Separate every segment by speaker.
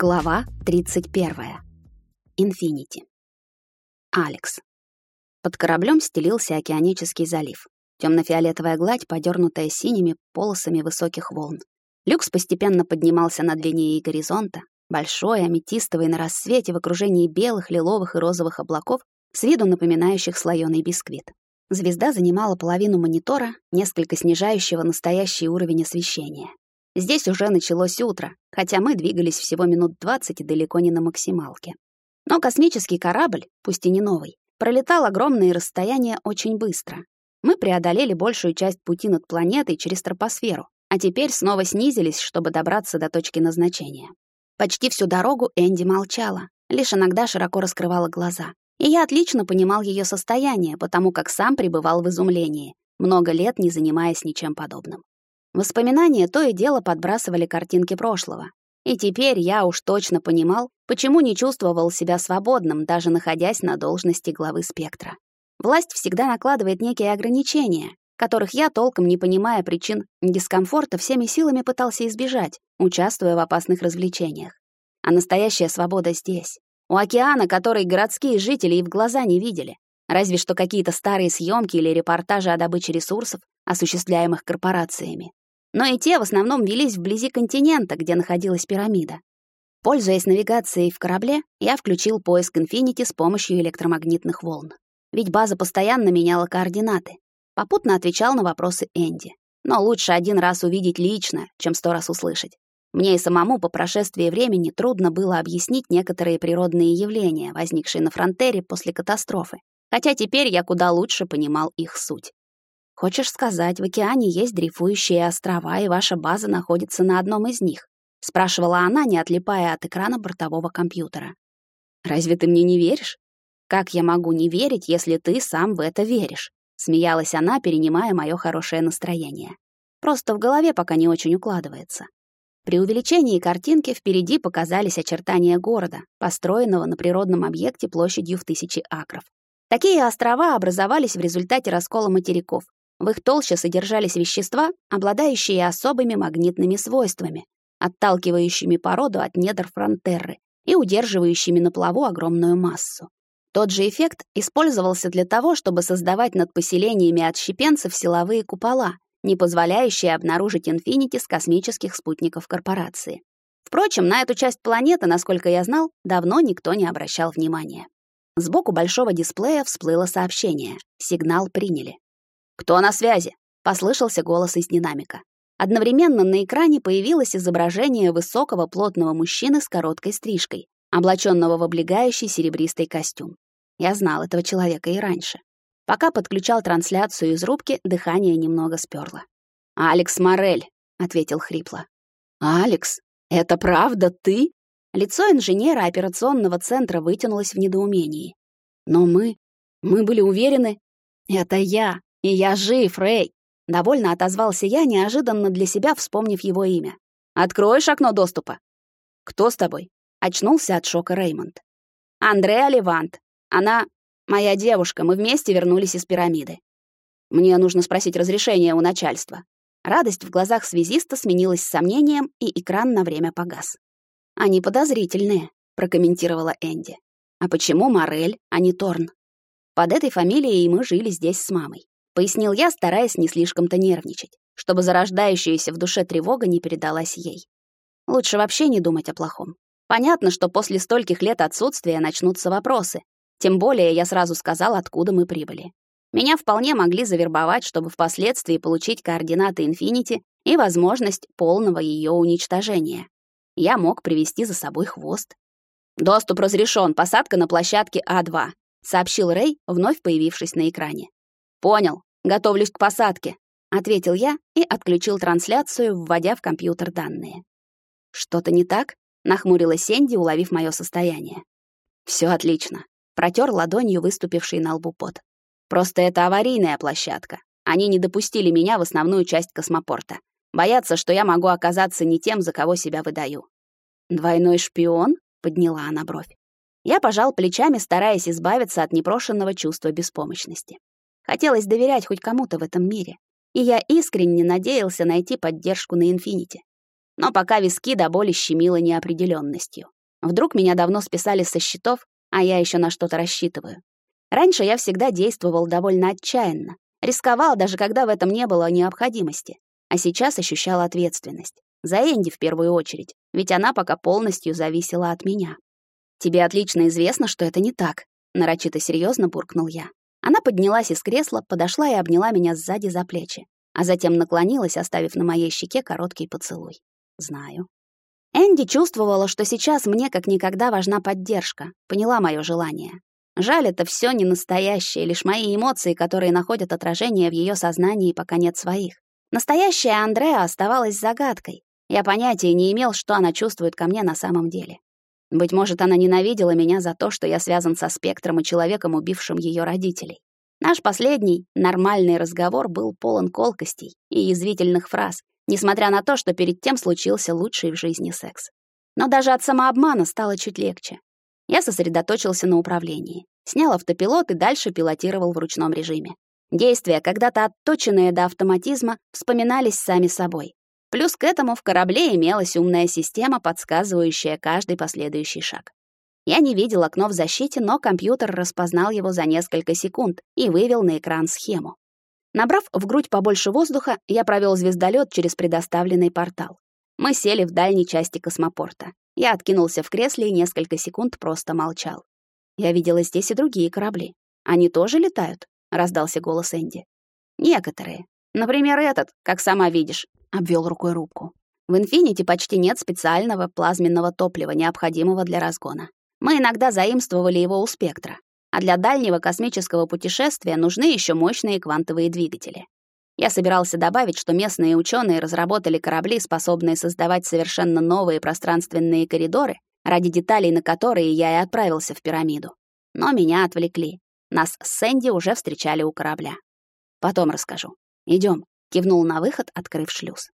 Speaker 1: Глава 31. Инфинити. Алекс. Под кораблем стелился океанический залив. Темно-фиолетовая гладь, подернутая синими полосами высоких волн. Люкс постепенно поднимался над линией горизонта, большой, аметистовый на рассвете в окружении белых, лиловых и розовых облаков, с виду напоминающих слоёный бисквит. Звезда занимала половину монитора, несколько снижающего настоящий уровень освещения. Здесь уже началось утро, хотя мы двигались всего минут 20 и далеко не на максималке. Но космический корабль, пусть и не новый, пролетал огромные расстояния очень быстро. Мы преодолели большую часть пути над планетой через тропосферу, а теперь снова снизились, чтобы добраться до точки назначения. Почти всю дорогу Энди молчала, лишь иногда широко раскрывала глаза. И я отлично понимал ее состояние, потому как сам пребывал в изумлении, много лет не занимаясь ничем подобным. Воспоминания то и дело подбрасывали картинки прошлого. И теперь я уж точно понимал, почему не чувствовал себя свободным, даже находясь на должности главы спектра. Власть всегда накладывает некие ограничения, которых я, толком не понимая причин дискомфорта, всеми силами пытался избежать, участвуя в опасных развлечениях. А настоящая свобода здесь, у океана, который городские жители и в глаза не видели. Разве что какие-то старые съемки или репортажи о добыче ресурсов, осуществляемых корпорациями но и те в основном велись вблизи континента, где находилась пирамида. Пользуясь навигацией в корабле, я включил поиск Infinity с помощью электромагнитных волн. Ведь база постоянно меняла координаты. Попутно отвечал на вопросы Энди. Но лучше один раз увидеть лично, чем сто раз услышать. Мне и самому по прошествии времени трудно было объяснить некоторые природные явления, возникшие на фронтере после катастрофы, хотя теперь я куда лучше понимал их суть. Хочешь сказать, в океане есть дрейфующие острова, и ваша база находится на одном из них? спрашивала она, не отлипая от экрана бортового компьютера. Разве ты мне не веришь? Как я могу не верить, если ты сам в это веришь? смеялась она, перенимая моё хорошее настроение. Просто в голове пока не очень укладывается. При увеличении картинки впереди показались очертания города, построенного на природном объекте площадью в тысячи акров. Такие острова образовались в результате раскола материков, в их толще содержались вещества, обладающие особыми магнитными свойствами, отталкивающими породу от недр фронтерры и удерживающими на плаву огромную массу. Тот же эффект использовался для того, чтобы создавать над поселениями отщепенцев силовые купола, не позволяющие обнаружить инфинити с космических спутников корпорации. Впрочем, на эту часть планеты, насколько я знал, давно никто не обращал внимания. Сбоку большого дисплея всплыло сообщение. Сигнал приняли. «Кто на связи?» — послышался голос из динамика. Одновременно на экране появилось изображение высокого плотного мужчины с короткой стрижкой, облаченного в облегающий серебристый костюм. Я знал этого человека и раньше. Пока подключал трансляцию из рубки, дыхание немного сперло. «Алекс Морель», — ответил хрипло. «Алекс, это правда ты?» Лицо инженера операционного центра вытянулось в недоумении. «Но мы... мы были уверены...» «Это я. «И я жив, Рэй!» — довольно отозвался я, неожиданно для себя вспомнив его имя. «Откроешь окно доступа?» «Кто с тобой?» — очнулся от шока Реймонд. «Андреа Левант. Она моя девушка, мы вместе вернулись из пирамиды. Мне нужно спросить разрешение у начальства». Радость в глазах связиста сменилась сомнением, и экран на время погас. «Они подозрительные», — прокомментировала Энди. «А почему Морель, а не Торн?» Под этой фамилией мы жили здесь с мамой пояснил я, стараясь не слишком-то нервничать, чтобы зарождающаяся в душе тревога не передалась ей. Лучше вообще не думать о плохом. Понятно, что после стольких лет отсутствия начнутся вопросы. Тем более я сразу сказал, откуда мы прибыли. Меня вполне могли завербовать, чтобы впоследствии получить координаты Инфинити и возможность полного ее уничтожения. Я мог привести за собой хвост. «Доступ разрешен, посадка на площадке А2», — сообщил Рэй, вновь появившись на экране. «Понял. Готовлюсь к посадке», — ответил я и отключил трансляцию, вводя в компьютер данные. «Что-то не так?» — нахмурилась Сенди, уловив мое состояние. Все отлично», — протер ладонью выступивший на лбу пот. «Просто это аварийная площадка. Они не допустили меня в основную часть космопорта. Боятся, что я могу оказаться не тем, за кого себя выдаю». «Двойной шпион?» — подняла она бровь. Я пожал плечами, стараясь избавиться от непрошенного чувства беспомощности. Хотелось доверять хоть кому-то в этом мире, и я искренне надеялся найти поддержку на Инфинити. но пока виски до боли щемило неопределенностью. Вдруг меня давно списали со счетов, а я еще на что-то рассчитываю. Раньше я всегда действовал довольно отчаянно, рисковал даже когда в этом не было необходимости, а сейчас ощущал ответственность. За Энди в первую очередь, ведь она пока полностью зависела от меня. Тебе отлично известно, что это не так, нарочито серьезно буркнул я. Она поднялась из кресла, подошла и обняла меня сзади за плечи, а затем наклонилась, оставив на моей щеке короткий поцелуй. Знаю. Энди чувствовала, что сейчас мне как никогда важна поддержка, поняла мое желание. Жаль, это все не настоящее, лишь мои эмоции, которые находят отражение в ее сознании, пока нет своих. Настоящая Андреа оставалась загадкой. Я понятия не имел, что она чувствует ко мне на самом деле. Быть может, она ненавидела меня за то, что я связан со спектром и человеком, убившим ее родителей. Наш последний, нормальный разговор был полон колкостей и язвительных фраз, несмотря на то, что перед тем случился лучший в жизни секс. Но даже от самообмана стало чуть легче. Я сосредоточился на управлении, снял автопилот и дальше пилотировал в ручном режиме. Действия, когда-то отточенные до автоматизма, вспоминались сами собой. Плюс к этому в корабле имелась умная система, подсказывающая каждый последующий шаг. Я не видел окно в защите, но компьютер распознал его за несколько секунд и вывел на экран схему. Набрав в грудь побольше воздуха, я провел звездолет через предоставленный портал. Мы сели в дальней части космопорта. Я откинулся в кресле и несколько секунд просто молчал. Я видела здесь и другие корабли. Они тоже летают? раздался голос Энди. Некоторые. Например, этот, как сама видишь, обвел рукой рубку. В Инфинити почти нет специального плазменного топлива, необходимого для разгона. Мы иногда заимствовали его у Спектра. А для дальнего космического путешествия нужны еще мощные квантовые двигатели. Я собирался добавить, что местные ученые разработали корабли, способные создавать совершенно новые пространственные коридоры, ради деталей на которые я и отправился в пирамиду. Но меня отвлекли. Нас с Сэнди уже встречали у корабля. Потом расскажу. Идем кивнул на выход, открыв шлюз.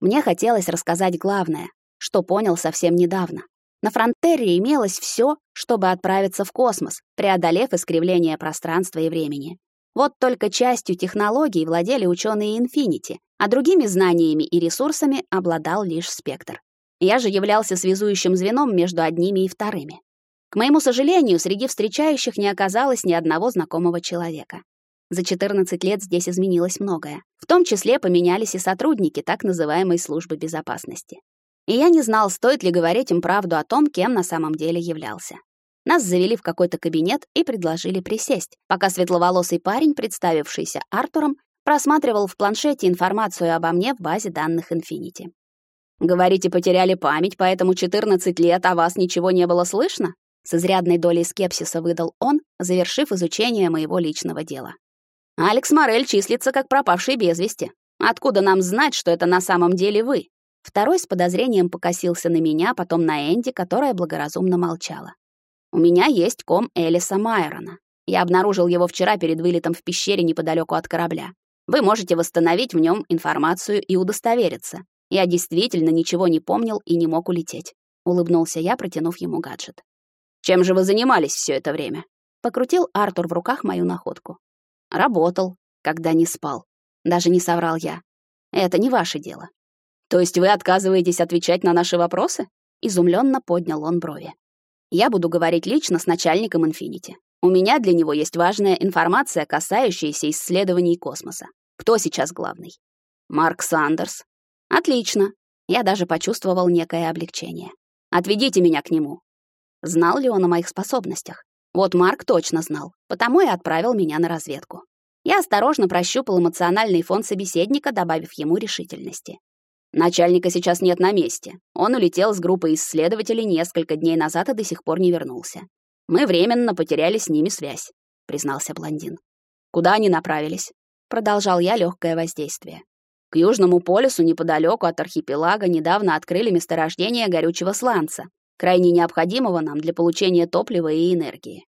Speaker 1: Мне хотелось рассказать главное, что понял совсем недавно. На Фронтере имелось все, чтобы отправиться в космос, преодолев искривление пространства и времени. Вот только частью технологий владели ученые Infinity, а другими знаниями и ресурсами обладал лишь Спектр. Я же являлся связующим звеном между одними и вторыми. К моему сожалению, среди встречающих не оказалось ни одного знакомого человека. За 14 лет здесь изменилось многое. В том числе поменялись и сотрудники так называемой службы безопасности. И я не знал, стоит ли говорить им правду о том, кем на самом деле являлся. Нас завели в какой-то кабинет и предложили присесть, пока светловолосый парень, представившийся Артуром, просматривал в планшете информацию обо мне в базе данных Infinity. «Говорите, потеряли память, поэтому 14 лет, а вас ничего не было слышно?» С изрядной долей скепсиса выдал он, завершив изучение моего личного дела. Алекс Морель числится как пропавший без вести. Откуда нам знать, что это на самом деле вы? Второй с подозрением покосился на меня, потом на Энди, которая благоразумно молчала. У меня есть ком Элиса Майрона. Я обнаружил его вчера перед вылетом в пещере неподалеку от корабля. Вы можете восстановить в нем информацию и удостовериться. Я действительно ничего не помнил и не мог улететь. Улыбнулся я, протянув ему гаджет. Чем же вы занимались все это время? Покрутил Артур в руках мою находку. Работал, когда не спал. Даже не соврал я. Это не ваше дело. То есть вы отказываетесь отвечать на наши вопросы? Изумленно поднял он брови. Я буду говорить лично с начальником Infinity. У меня для него есть важная информация, касающаяся исследований космоса. Кто сейчас главный? Марк Сандерс. Отлично. Я даже почувствовал некое облегчение. Отведите меня к нему. Знал ли он о моих способностях? Вот Марк точно знал, потому и отправил меня на разведку. Я осторожно прощупал эмоциональный фон собеседника, добавив ему решительности. Начальника сейчас нет на месте. Он улетел с группой исследователей несколько дней назад и до сих пор не вернулся. Мы временно потеряли с ними связь, признался блондин. Куда они направились? Продолжал я легкое воздействие. К Южному полюсу неподалеку от архипелага недавно открыли месторождение горючего сланца, крайне необходимого нам для получения топлива и энергии.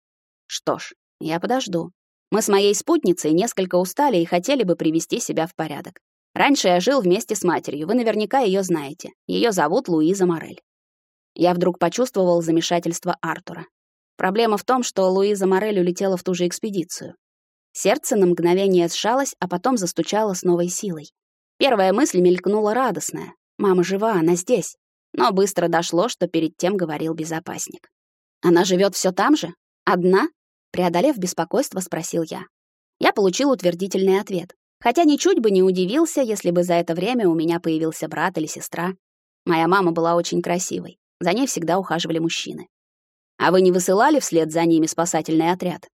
Speaker 1: Что ж, я подожду. Мы с моей спутницей несколько устали и хотели бы привести себя в порядок. Раньше я жил вместе с матерью, вы наверняка ее знаете. Ее зовут Луиза Морель. Я вдруг почувствовал замешательство Артура. Проблема в том, что Луиза Морель улетела в ту же экспедицию. Сердце на мгновение сжалось, а потом застучало с новой силой. Первая мысль мелькнула радостная. Мама жива, она здесь. Но быстро дошло, что перед тем говорил безопасник. Она живет все там же? Одна? Преодолев беспокойство, спросил я. Я получил утвердительный ответ. Хотя ничуть бы не удивился, если бы за это время у меня появился брат или сестра. Моя мама была очень красивой. За ней всегда ухаживали мужчины. А вы не высылали вслед за ними спасательный отряд?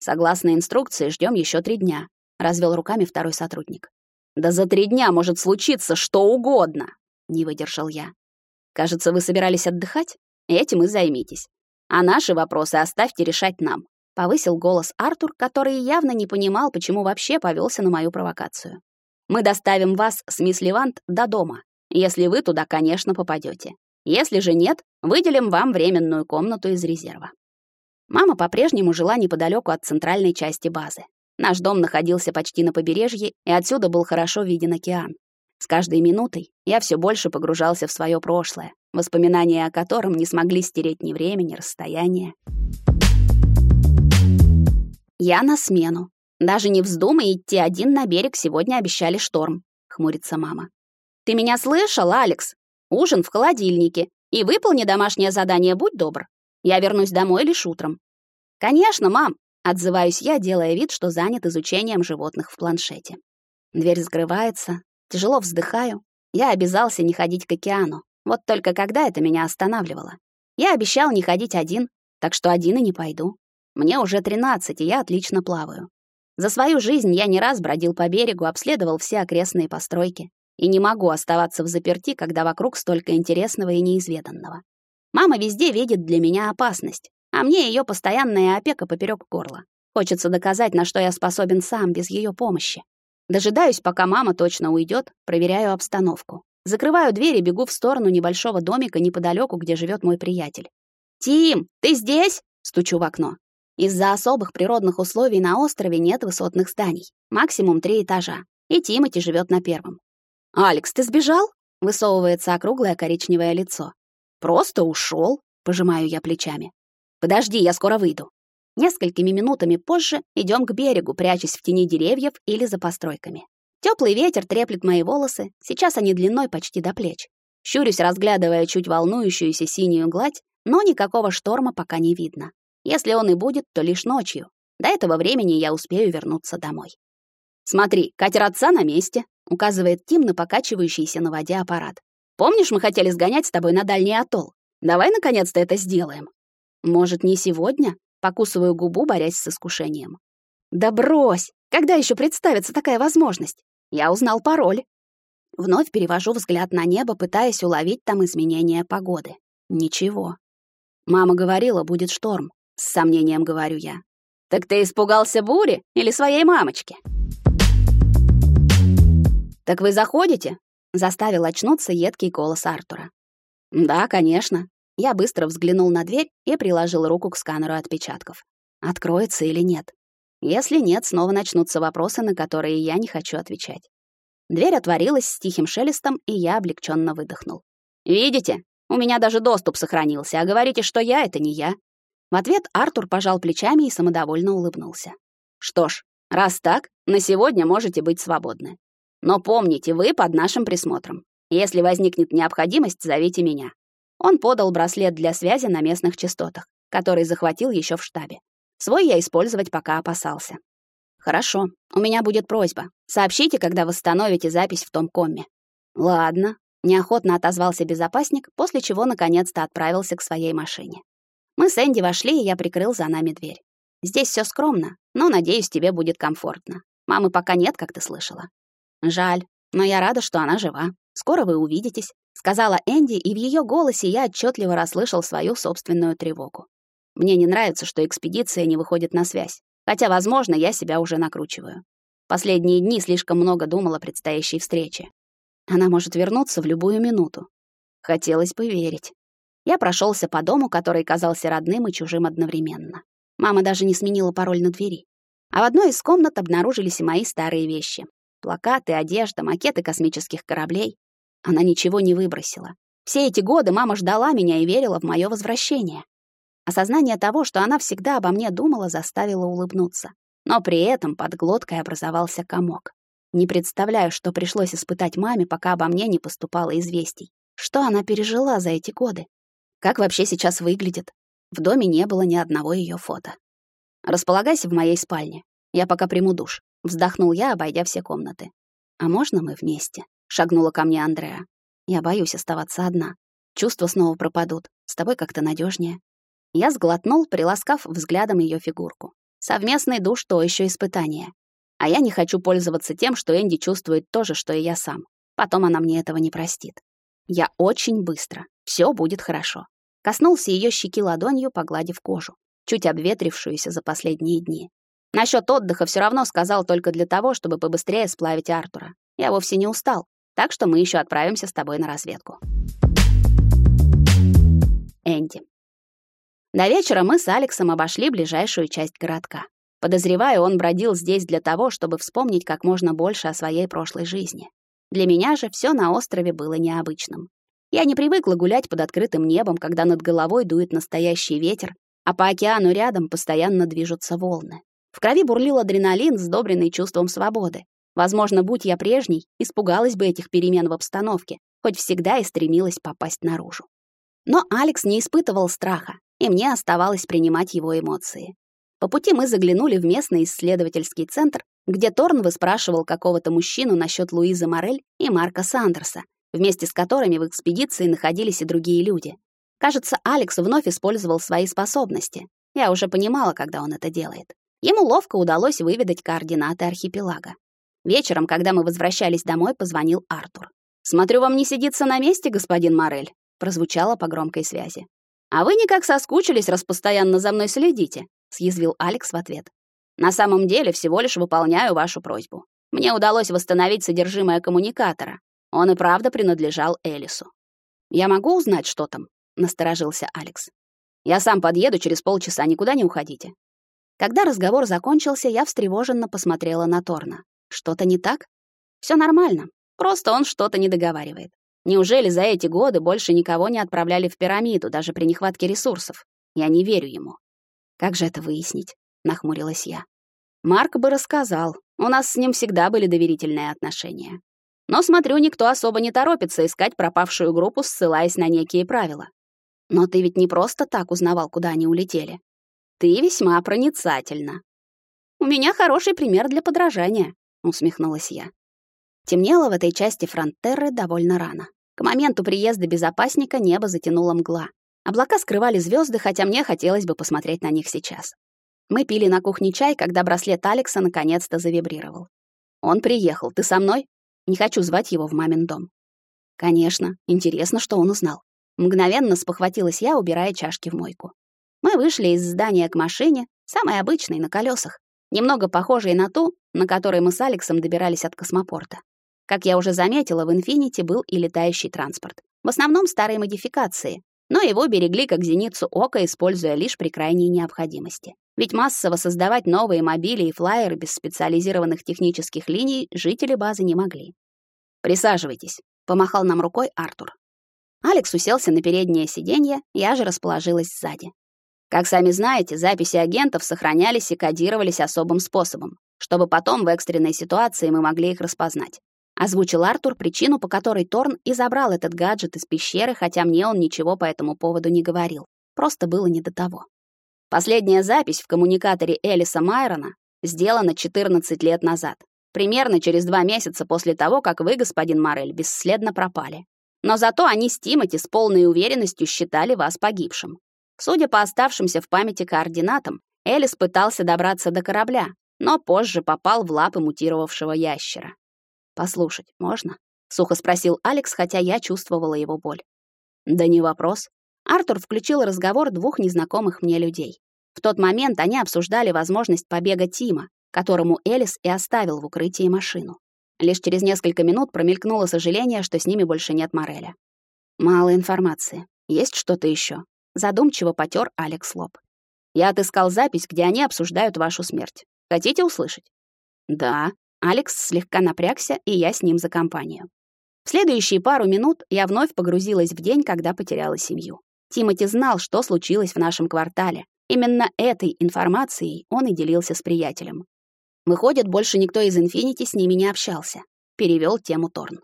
Speaker 1: Согласно инструкции, ждем еще три дня, развел руками второй сотрудник. Да за три дня может случиться что угодно, не выдержал я. Кажется, вы собирались отдыхать? Этим и займитесь. А наши вопросы оставьте решать нам, повысил голос Артур, который явно не понимал, почему вообще повелся на мою провокацию. Мы доставим вас с мисс Левант до дома, если вы туда, конечно, попадете. Если же нет, выделим вам временную комнату из резерва. Мама по-прежнему жила неподалеку от центральной части базы. Наш дом находился почти на побережье, и отсюда был хорошо виден океан. С каждой минутой я все больше погружался в свое прошлое, воспоминания о котором не смогли стереть ни время, ни расстояние. Я на смену. Даже не вздумай идти один на берег, сегодня обещали шторм, хмурится мама. Ты меня слышал, Алекс? Ужин в холодильнике. И выполни домашнее задание, будь добр. Я вернусь домой лишь утром. Конечно, мам, отзываюсь я, делая вид, что занят изучением животных в планшете. Дверь закрывается, тяжело вздыхаю. Я обязался не ходить к океану. Вот только когда это меня останавливало? Я обещал не ходить один, так что один и не пойду. Мне уже 13, и я отлично плаваю. За свою жизнь я не раз бродил по берегу, обследовал все окрестные постройки. И не могу оставаться в заперти, когда вокруг столько интересного и неизведанного. Мама везде видит для меня опасность, а мне ее постоянная опека поперек горла. Хочется доказать, на что я способен сам без ее помощи. Дожидаюсь, пока мама точно уйдет, проверяю обстановку. Закрываю дверь и бегу в сторону небольшого домика неподалеку, где живет мой приятель. «Тим, ты здесь?» — стучу в окно. Из-за особых природных условий на острове нет высотных зданий, максимум три этажа, и Тимати живет на первом. «Алекс, ты сбежал?» — высовывается округлое коричневое лицо. Просто ушел, пожимаю я плечами. Подожди, я скоро выйду. Несколькими минутами позже идем к берегу, прячась в тени деревьев или за постройками. Теплый ветер треплет мои волосы, сейчас они длиной почти до плеч. Щурюсь, разглядывая чуть волнующуюся синюю гладь, но никакого шторма пока не видно. Если он и будет, то лишь ночью. До этого времени я успею вернуться домой. «Смотри, катер отца на месте», — указывает Тим на покачивающийся на воде аппарат. Помнишь, мы хотели сгонять с тобой на дальний атолл? Давай наконец-то это сделаем. Может, не сегодня? Покусываю губу, борясь с искушением. Да брось! Когда еще представится такая возможность? Я узнал пароль. Вновь перевожу взгляд на небо, пытаясь уловить там изменения погоды. Ничего. Мама говорила, будет шторм. С сомнением говорю я. Так ты испугался бури или своей мамочки? Так вы заходите? Заставил очнуться едкий голос Артура. «Да, конечно». Я быстро взглянул на дверь и приложил руку к сканеру отпечатков. Откроется или нет? Если нет, снова начнутся вопросы, на которые я не хочу отвечать. Дверь отворилась с тихим шелестом, и я облегченно выдохнул. «Видите? У меня даже доступ сохранился, а говорите, что я — это не я». В ответ Артур пожал плечами и самодовольно улыбнулся. «Что ж, раз так, на сегодня можете быть свободны. Но помните, вы под нашим присмотром. Если возникнет необходимость, зовите меня. Он подал браслет для связи на местных частотах, который захватил еще в штабе. Свой я использовать пока опасался. Хорошо, у меня будет просьба. Сообщите, когда восстановите запись в том комме. Ладно, неохотно отозвался безопасник, после чего наконец-то отправился к своей машине. Мы с Энди вошли, и я прикрыл за нами дверь. Здесь все скромно, но, надеюсь, тебе будет комфортно. Мамы пока нет, как ты слышала. Жаль, но я рада, что она жива. Скоро вы увидитесь, сказала Энди, и в ее голосе я отчетливо расслышал свою собственную тревогу. Мне не нравится, что экспедиция не выходит на связь, хотя, возможно, я себя уже накручиваю. Последние дни слишком много думал о предстоящей встрече. Она может вернуться в любую минуту. Хотелось бы верить. Я прошелся по дому, который казался родным и чужим одновременно. Мама даже не сменила пароль на двери. А в одной из комнат обнаружились и мои старые вещи. Плакаты, одежда, макеты космических кораблей. Она ничего не выбросила. Все эти годы мама ждала меня и верила в мое возвращение. Осознание того, что она всегда обо мне думала, заставило улыбнуться. Но при этом под глоткой образовался комок. Не представляю, что пришлось испытать маме, пока обо мне не поступало известий. Что она пережила за эти годы? Как вообще сейчас выглядит? В доме не было ни одного ее фото. Располагайся в моей спальне. Я пока приму душ. Вздохнул я, обойдя все комнаты. А можно мы вместе? Шагнула ко мне Андреа. Я боюсь оставаться одна. Чувства снова пропадут. С тобой как-то надежнее. Я сглотнул, приласкав взглядом ее фигурку. Совместный душ — то еще испытание. А я не хочу пользоваться тем, что Энди чувствует то же, что и я сам. Потом она мне этого не простит. Я очень быстро. Все будет хорошо. Коснулся ее щеки ладонью, погладив кожу, чуть обветрившуюся за последние дни. Насчет отдыха все равно сказал только для того, чтобы побыстрее сплавить Артура. Я вовсе не устал, так что мы еще отправимся с тобой на разведку. Энди. До вечера мы с Алексом обошли ближайшую часть городка. Подозреваю, он бродил здесь для того, чтобы вспомнить как можно больше о своей прошлой жизни. Для меня же все на острове было необычным. Я не привыкла гулять под открытым небом, когда над головой дует настоящий ветер, а по океану рядом постоянно движутся волны. В крови бурлил адреналин, сдобренный чувством свободы. Возможно, будь я прежней, испугалась бы этих перемен в обстановке, хоть всегда и стремилась попасть наружу. Но Алекс не испытывал страха, и мне оставалось принимать его эмоции. По пути мы заглянули в местный исследовательский центр, где Торн выспрашивал какого-то мужчину насчет Луизы Морель и Марка Сандерса, вместе с которыми в экспедиции находились и другие люди. Кажется, Алекс вновь использовал свои способности. Я уже понимала, когда он это делает. Ему ловко удалось выведать координаты архипелага. Вечером, когда мы возвращались домой, позвонил Артур. «Смотрю, вам не сидится на месте, господин Морель», прозвучало по громкой связи. «А вы никак соскучились, раз постоянно за мной следите», съязвил Алекс в ответ. «На самом деле всего лишь выполняю вашу просьбу. Мне удалось восстановить содержимое коммуникатора. Он и правда принадлежал Элису. «Я могу узнать, что там?» — насторожился Алекс. «Я сам подъеду через полчаса, никуда не уходите». Когда разговор закончился, я встревоженно посмотрела на Торна. «Что-то не так?» Все нормально, просто он что-то не договаривает. Неужели за эти годы больше никого не отправляли в пирамиду, даже при нехватке ресурсов? Я не верю ему. Как же это выяснить? Нахмурилась я. Марк бы рассказал. У нас с ним всегда были доверительные отношения. Но, смотрю, никто особо не торопится искать пропавшую группу, ссылаясь на некие правила. Но ты ведь не просто так узнавал, куда они улетели. Ты весьма проницательна. У меня хороший пример для подражания, усмехнулась я. Темнело в этой части Фронтерры довольно рано. К моменту приезда безопасника небо затянуло мгла. Облака скрывали звезды, хотя мне хотелось бы посмотреть на них сейчас. Мы пили на кухне чай, когда браслет Алекса наконец-то завибрировал. «Он приехал. Ты со мной?» Не хочу звать его в мамин дом. Конечно, интересно, что он узнал. Мгновенно спохватилась я, убирая чашки в мойку. Мы вышли из здания к машине, самой обычной, на колесах, немного похожей на ту, на которой мы с Алексом добирались от космопорта. Как я уже заметила, в «Инфинити» был и летающий транспорт. В основном старые модификации, но его берегли как зеницу ока, используя лишь при крайней необходимости. Ведь массово создавать новые мобили и флайеры без специализированных технических линий жители базы не могли. «Присаживайтесь», — помахал нам рукой Артур. Алекс уселся на переднее сиденье, я же расположилась сзади. Как сами знаете, записи агентов сохранялись и кодировались особым способом, чтобы потом в экстренной ситуации мы могли их распознать. Озвучил Артур причину, по которой Торн и забрал этот гаджет из пещеры, хотя мне он ничего по этому поводу не говорил. Просто было не до того. Последняя запись в коммуникаторе Элиса Майрона сделана 14 лет назад, примерно через два месяца после того, как вы, господин Морель, бесследно пропали. Но зато они с Тимоти с полной уверенностью считали вас погибшим. Судя по оставшимся в памяти координатам, Элис пытался добраться до корабля, но позже попал в лапы мутировавшего ящера. «Послушать можно?» — сухо спросил Алекс, хотя я чувствовала его боль. «Да не вопрос». Артур включил разговор двух незнакомых мне людей. В тот момент они обсуждали возможность побега Тима, которому Элис и оставил в укрытии машину. Лишь через несколько минут промелькнуло сожаление, что с ними больше нет Мореля. «Мало информации. Есть что-то еще? Задумчиво потер Алекс лоб. «Я отыскал запись, где они обсуждают вашу смерть. Хотите услышать?» «Да», Алекс слегка напрягся, и я с ним за компанию. В следующие пару минут я вновь погрузилась в день, когда потеряла семью. Тимоти знал, что случилось в нашем квартале. Именно этой информацией он и делился с приятелем. Выходит, больше никто из Инфинити с ними не общался. Перевел тему Торн.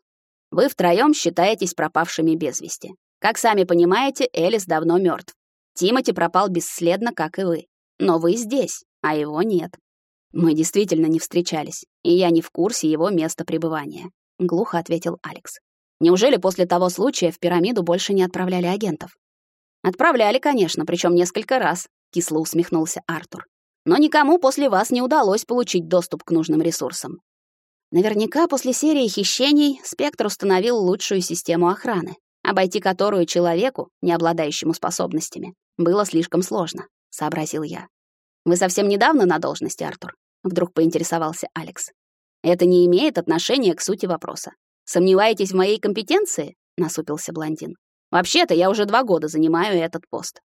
Speaker 1: Вы втроем считаетесь пропавшими без вести. Как сами понимаете, Элис давно мертв. Тимати пропал бесследно, как и вы. Но вы здесь, а его нет. Мы действительно не встречались, и я не в курсе его места пребывания, глухо ответил Алекс. Неужели после того случая в пирамиду больше не отправляли агентов? Отправляли, конечно, причем несколько раз, кисло усмехнулся Артур. Но никому после вас не удалось получить доступ к нужным ресурсам. Наверняка после серии хищений Спектр установил лучшую систему охраны, обойти которую человеку, не обладающему способностями, было слишком сложно, сообразил я. Вы совсем недавно на должности, Артур? Вдруг поинтересовался Алекс. Это не имеет отношения к сути вопроса. Сомневаетесь в моей компетенции? насупился блондин. Вообще-то я уже два года занимаю этот пост.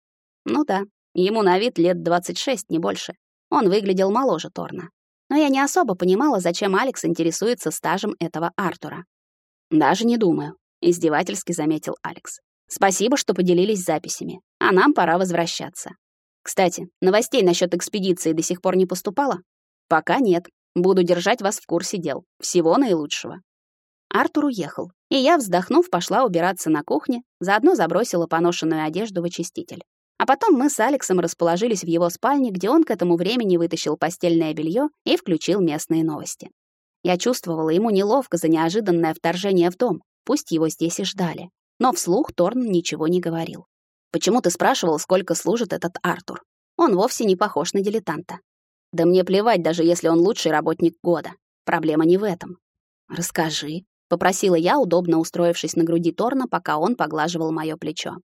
Speaker 1: Ну да, ему на вид лет 26, не больше. Он выглядел моложе Торна но я не особо понимала, зачем Алекс интересуется стажем этого Артура. «Даже не думаю», — издевательски заметил Алекс. «Спасибо, что поделились записями, а нам пора возвращаться. Кстати, новостей насчет экспедиции до сих пор не поступало? Пока нет. Буду держать вас в курсе дел. Всего наилучшего». Артур уехал, и я, вздохнув, пошла убираться на кухне, заодно забросила поношенную одежду в очиститель. А потом мы с Алексом расположились в его спальне, где он к этому времени вытащил постельное белье и включил местные новости. Я чувствовала ему неловко за неожиданное вторжение в дом, пусть его здесь и ждали. Но вслух Торн ничего не говорил. «Почему ты спрашивал, сколько служит этот Артур? Он вовсе не похож на дилетанта. Да мне плевать, даже если он лучший работник года. Проблема не в этом. Расскажи, попросила я, удобно устроившись на груди Торна, пока он поглаживал моё плечо.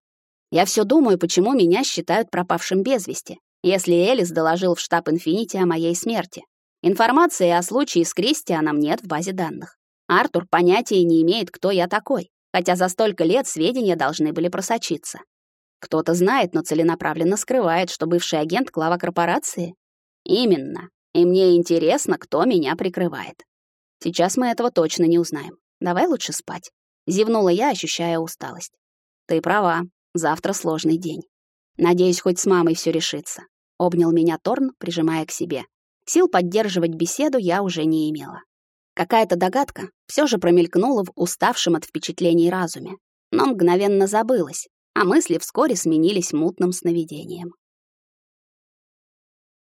Speaker 1: Я все думаю, почему меня считают пропавшим без вести, если Элис доложил в штаб Инфинити о моей смерти. Информации о случае с Кристианом нет в базе данных. Артур понятия не имеет, кто я такой, хотя за столько лет сведения должны были просочиться. Кто-то знает, но целенаправленно скрывает, что бывший агент глава корпорации. Именно. И мне интересно, кто меня прикрывает. Сейчас мы этого точно не узнаем. Давай лучше спать. Зевнула я, ощущая усталость. Ты права. Завтра сложный день. Надеюсь, хоть с мамой все решится. Обнял меня Торн, прижимая к себе. Сил поддерживать беседу я уже не имела. Какая-то догадка все же промелькнула в уставшем от впечатлений разуме, но мгновенно забылась, а мысли вскоре сменились мутным сновидением.